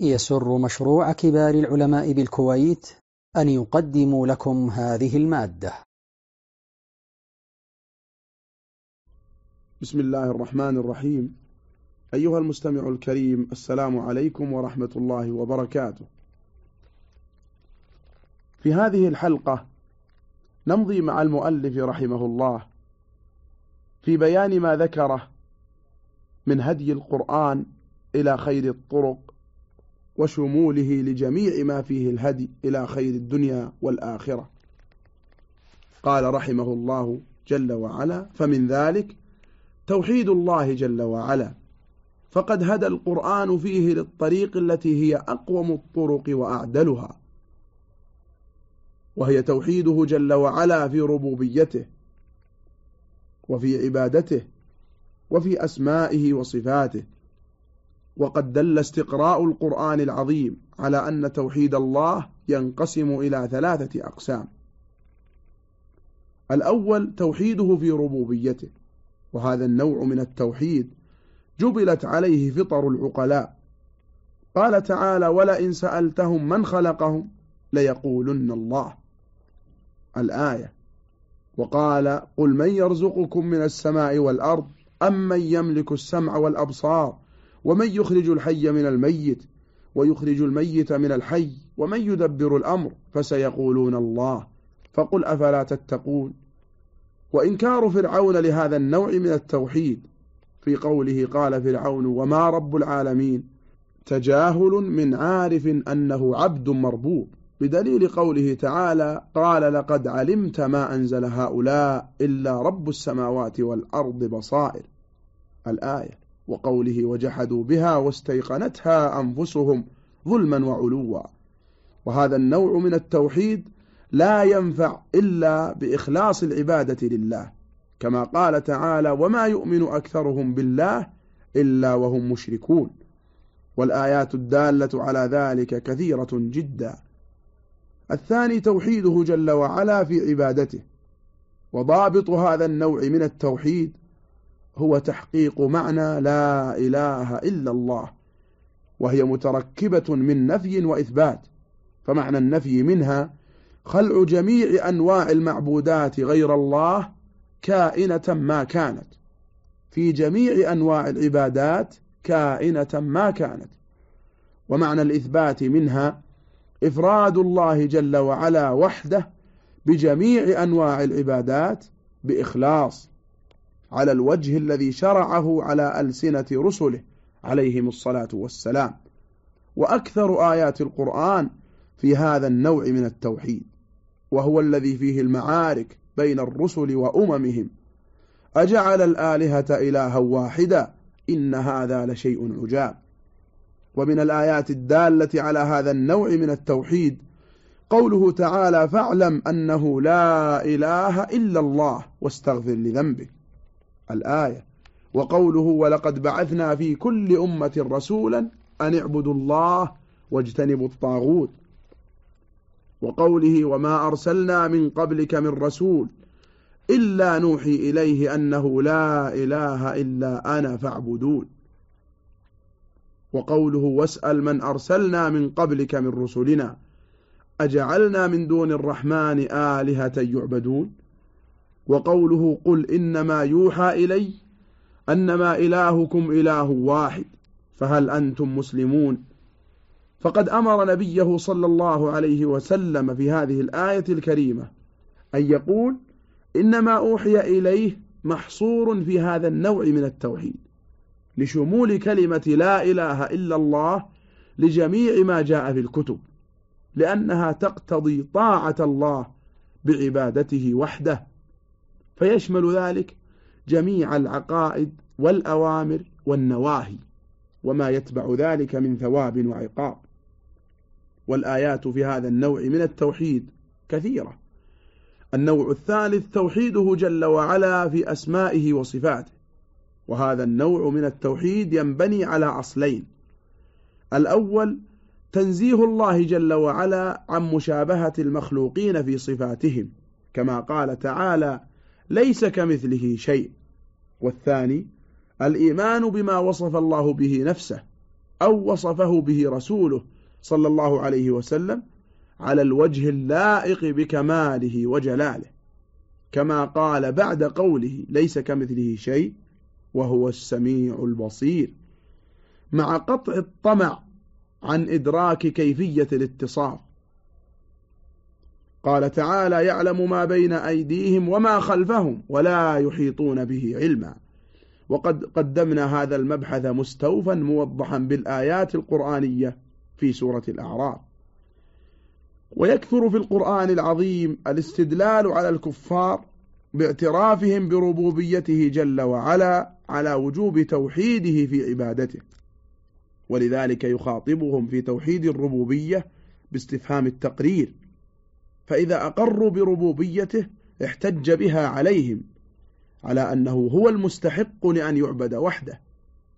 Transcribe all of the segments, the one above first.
يسر مشروع كبار العلماء بالكويت أن يقدم لكم هذه المادة. بسم الله الرحمن الرحيم. أيها المستمع الكريم السلام عليكم ورحمة الله وبركاته. في هذه الحلقة نمضي مع المؤلف رحمه الله في بيان ما ذكره من هدي القرآن إلى خير الطرق وشموله لجميع ما فيه الهدي إلى خير الدنيا والآخرة. قال رحمه الله جل وعلا فمن ذلك توحيد الله جل وعلا. فقد هدى القرآن فيه للطريق التي هي أقوم الطرق وأعدلها. وهي توحيده جل وعلا في ربوبيته وفي عبادته وفي أسمائه وصفاته. وقد دل استقراء القرآن العظيم على أن توحيد الله ينقسم إلى ثلاثة أقسام. الأول توحيده في ربوبيته وهذا النوع من التوحيد جبلت عليه فطر العقلاء. قال تعالى ولئن سألتهم من خلقهم ليقولن الله. الآية وقال قل من يرزقكم من السماء والأرض أم من يملك السمع والأبصار ومن يخرج الحي من الميت ويخرج الميت من الحي ومن يدبر الأمر فسيقولون الله. فقل أفلا تتقون؟ وإنكار فرعون لهذا النوع من التوحيد. في قوله قال فرعون وما رب العالمين تجاهل من عارف أنه عبد مربوب. بدليل قوله تعالى قال لقد علمت ما أنزل هؤلاء إلا رب السماوات والأرض بصائر. الآية وقوله وجحدوا بها واستيقنتها أنفسهم ظلما وعلوا. وهذا النوع من التوحيد لا ينفع إلا بإخلاص العبادة لله. كما قال تعالى وما يؤمن أكثرهم بالله إلا وهم مشركون والآيات الدالة على ذلك كثيرة جدا. الثاني توحيده جل وعلا في عبادته. وضابط هذا النوع من التوحيد هو تحقيق معنى لا إله إلا الله وهي متركبة من نفي وإثبات فمعنى النفي منها خلع جميع أنواع المعبودات غير الله كائنة ما كانت في جميع أنواع العبادات كائنة ما كانت ومعنى الإثبات منها إفراد الله جل وعلا وحده بجميع أنواع العبادات بإخلاص على الوجه الذي شرعه على ألسنة رسله عليهم الصلاة والسلام. وأكثر آيات القرآن في هذا النوع من التوحيد وهو الذي فيه المعارك بين الرسل وأممهم. أجعل الآلهة إلها واحدا إن هذا لشيء عجاب. ومن الآيات الدالة على هذا النوع من التوحيد قوله تعالى فاعلم أنه لا إله إلا الله واستغفر لذنبك. الآية. وقوله ولقد بعثنا في كل أمة رسولا أن اعبدوا الله واجتنبوا الطاغوت. وقوله وما أرسلنا من قبلك من رسول إلا نوحي إليه أنه لا إله إلا أنا فاعبدون. وقوله واسأل من أرسلنا من قبلك من رسلنا أجعلنا من دون الرحمن آلهة يعبدون. وقوله قل إنما يوحى إلي أنما إلهكم إله واحد فهل أنتم مسلمون؟ فقد أمر نبيه صلى الله عليه وسلم في هذه الآية الكريمة أن يقول إنما أوحي إليه محصور في هذا النوع من التوحيد لشمول كلمة لا إله إلا الله لجميع ما جاء في الكتب لأنها تقتضي طاعة الله بعبادته وحده. فيشمل ذلك جميع العقائد والأوامر والنواهي وما يتبع ذلك من ثواب وعقاب. والآيات في هذا النوع من التوحيد كثيرة. النوع الثالث توحيده جل وعلا في أسمائه وصفاته. وهذا النوع من التوحيد ينبني على أصلين. الأول تنزيه الله جل وعلا عن مشابهة المخلوقين في صفاتهم كما قال تعالى ليس كمثله شيء. والثاني الإيمان بما وصف الله به نفسه أو وصفه به رسوله صلى الله عليه وسلم على الوجه اللائق بكماله وجلاله. كما قال بعد قوله ليس كمثله شيء وهو السميع البصير. مع قطع الطمع عن إدراك كيفية الاتصاف قال تعالى يعلم ما بين أيديهم وما خلفهم ولا يحيطون به علما. وقد قدمنا هذا المبحث مستوفا موضحا بالآيات القرآنية في سورة الأعراف. ويكثر في القرآن العظيم الاستدلال على الكفار باعترافهم بربوبيته جل وعلا على وجوب توحيده في عبادته. ولذلك يخاطبهم في توحيد الربوبية باستفهام التقرير. فإذا أقروا بربوبيته احتج بها عليهم على أنه هو المستحق لأن يعبد وحده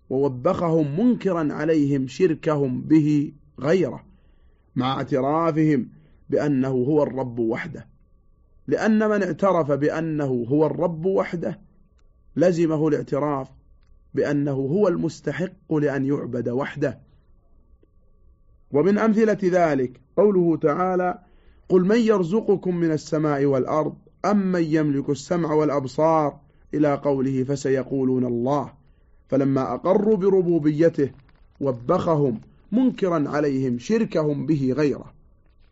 ووبخهم منكرا عليهم شركهم به غيره مع اعترافهم بأنه هو الرب وحده. لأن من اعترف بأنه هو الرب وحده لزمه الاعتراف بأنه هو المستحق لأن يعبد وحده. ومن أمثلة ذلك قوله تعالى قل من يرزقكم من السماء والأرض أم من يملك السمع والأبصار إلى قوله فسيقولون الله. فلما أقروا بربوبيته وبخهم منكرا عليهم شركهم به غيره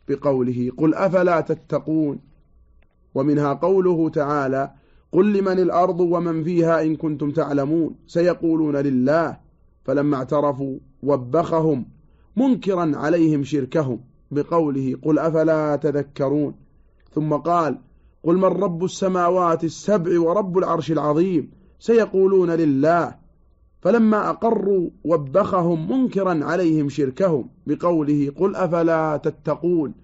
بقوله قل أفلا تتقون. ومنها قوله تعالى قل لمن الأرض ومن فيها إن كنتم تعلمون سيقولون لله. فلما اعترفوا وبخهم منكرا عليهم شركهم بقوله قل أفلا تذكرون؟ ثم قال قل من رب السماوات السبع ورب العرش العظيم سيقولون لله. فلما أقروا وبخهم منكرا عليهم شركهم بقوله قل أفلا تتقون.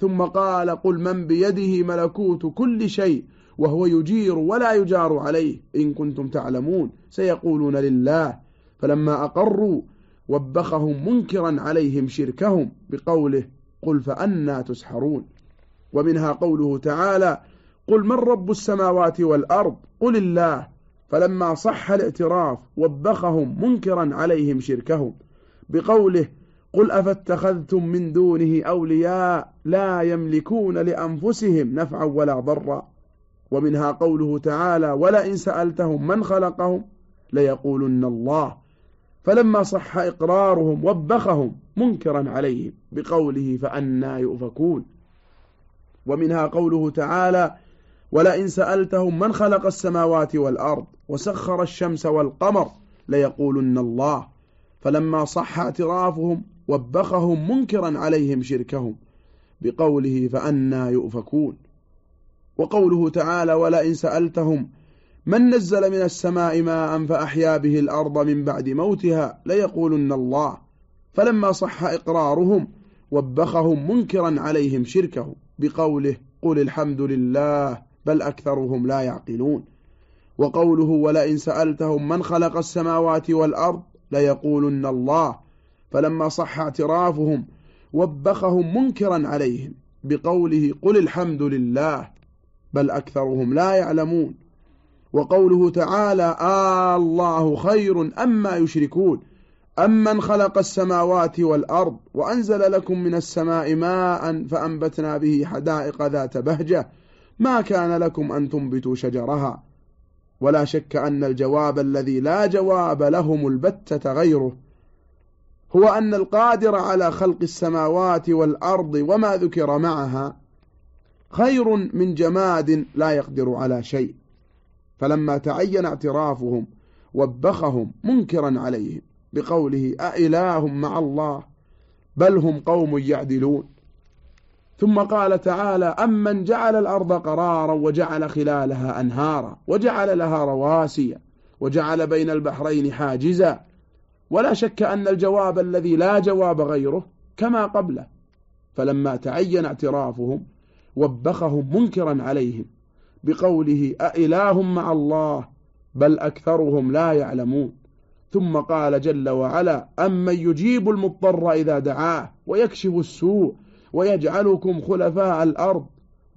ثم قال قل من بيده ملكوت كل شيء وهو يجير ولا يجار عليه إن كنتم تعلمون. سيقولون لله. فلما أقروا وبخهم منكرا عليهم شركهم بقوله قل فأنا تسحرون. ومنها قوله تعالى قل من رب السماوات والأرض؟ قل الله. فلما صح الاعتراف وبخهم منكرا عليهم شركهم بقوله قل أفاتخذتم من دونه أولياء لا يملكون لأنفسهم نفعا ولا ضرا. ومنها قوله تعالى ولئن سألتهم من خلقهم ليقولن الله. فلما صح إقرارهم وبخهم منكرا عليهم بقوله فأنا يؤفكون. ومنها قوله تعالى ولئن سألتهم من خلق السماوات والأرض وسخر الشمس والقمر ليقولن الله. فلما صح اعترافهم وبخهم منكرا عليهم شركهم بقوله فأنا يؤفكون. وقوله تعالى ولئن سألتهم من نزل من السماء ماء فأحيا به الأرض من بعد موتها ليقولن الله. فلما صح إقرارهم وبخهم منكرا عليهم شركهم بقوله قل الحمد لله بل أكثرهم لا يعقلون. وقوله ولئن سألتهم من خلق السماوات والأرض ليقولن الله. فلما صح اعترافهم وبخهم منكرا عليهم بقوله قل الحمد لله بل أكثرهم لا يعلمون. وقوله تعالى آه آلله خير أما يشركون أمن خلق السماوات والأرض وأنزل لكم من السماء ماء فأنبتنا به حدائق ذات بهجة ما كان لكم أن تنبتوا شجرها ولا شك أن الجواب الذي لا جواب لهم البتة غيره هو أن القادر على خلق السماوات والأرض وما ذكر معها خير من جماد لا يقدر على شيء فلما تعين اعترافهم وبخهم منكرا عليهم بقوله أإله مع الله بل هم قوم يعدلون. ثم قال تعالى أمن جعل الأرض قرارا وجعل خلالها أنهارا وجعل لها رواسي وجعل بين البحرين حاجزا. ولا شك أن الجواب الذي لا جواب غيره كما قبله. فلما تعين اعترافهم وبخهم منكرا عليهم بقوله أإله مع الله بل أكثرهم لا يعلمون. ثم قال جل وعلا أمن يجيب المضطر إذا دعاه ويكشف السوء ويجعلكم خلفاء الأرض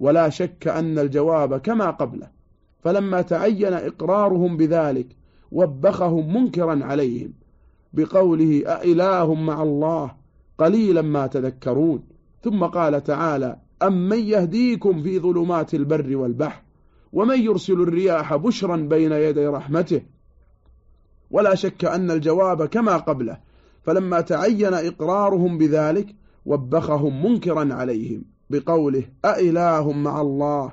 ولا شك أن الجواب كما قبله. فلما تعين إقرارهم بذلك وبخهم منكرا عليهم بقوله أإله مع الله قليلا ما تذكرون. ثم قال تعالى أمن يهديكم في ظلمات البر والبحر ومن يرسل الرياح بشرا بين يدي رحمته. ولا شك أن الجواب كما قبله فلما تعين إقرارهم بذلك وبخهم منكرا عليهم بقوله أإله مع الله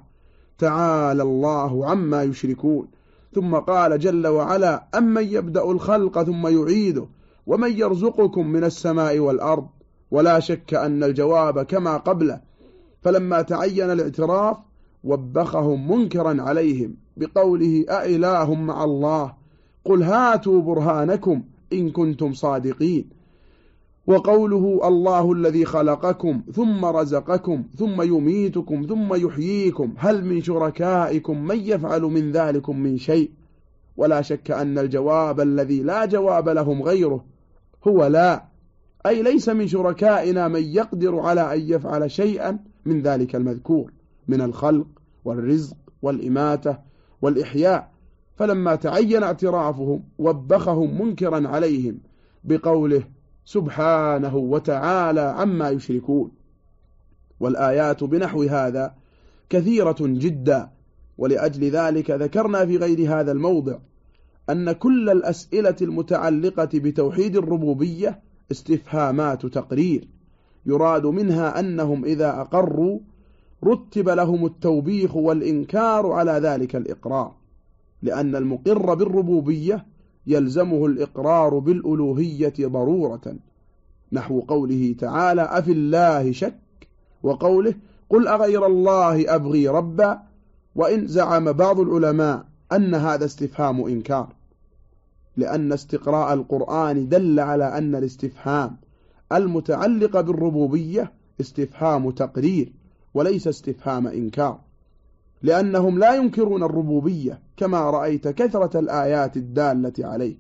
تعالى الله عما يشركون. ثم قال جل وعلا أمن يبدأ الخلق ثم يعيده ومن يرزقكم من السماء والأرض. ولا شك أن الجواب كما قبله فلما تعين الاعتراف وبخهم منكرا عليهم بقوله أإله مع الله قل هاتوا برهانكم إن كنتم صادقين وقوله الله الذي خلقكم ثم رزقكم ثم يميتكم ثم يحييكم هل من شركائكم من يفعل من ذلكم من شيء ولا شك أن الجواب الذي لا جواب لهم غيره هو لا أي ليس من شركائنا من يقدر على أن يفعل شيئا من ذلك المذكور من الخلق والرزق والإماتة والإحياء. فلما تعين اعترافهم وبخهم منكرا عليهم بقوله سبحانه وتعالى عما يشركون. والآيات بنحو هذا كثيرة جدا. ولأجل ذلك ذكرنا في غير هذا الموضع أن كل الأسئلة المتعلقة بتوحيد الربوبية استفهامات تقرير. يراد منها أنهم إذا أقروا رتب لهم التوبيخ والإنكار على ذلك الإقرار لأن المقر بالربوبية يلزمه الإقرار بالألوهية ضرورة. نحو قوله تعالى أفي الله شك؟ وقوله قل أغير الله أبغي ربا؟ وإن زعم بعض العلماء أن هذا استفهام إنكار لأن استقراء القرآن دل على أن الاستفهام المتعلق بالربوبية استفهام تقرير. وليس استفهام إنكار لأنهم لا ينكرون الربوبية كما رأيت كثرة الآيات الدالة عليه.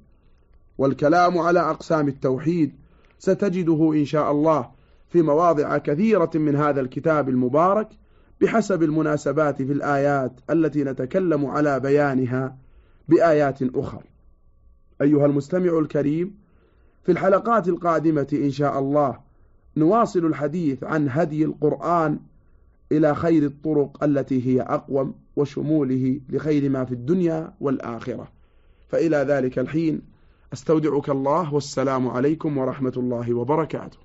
والكلام على أقسام التوحيد ستجده إن شاء الله في مواضع كثيرة من هذا الكتاب المبارك بحسب المناسبات في الآيات التي نتكلم على بيانها بآيات أخرى أيها المستمع الكريم في الحلقات القادمة إن شاء الله نواصل الحديث عن هدي القرآن إلى خير الطرق التي هي أقوم وشموله لخير ما في الدنيا والآخرة. فإلى ذلك الحين أستودعك الله والسلام عليكم ورحمة الله وبركاته.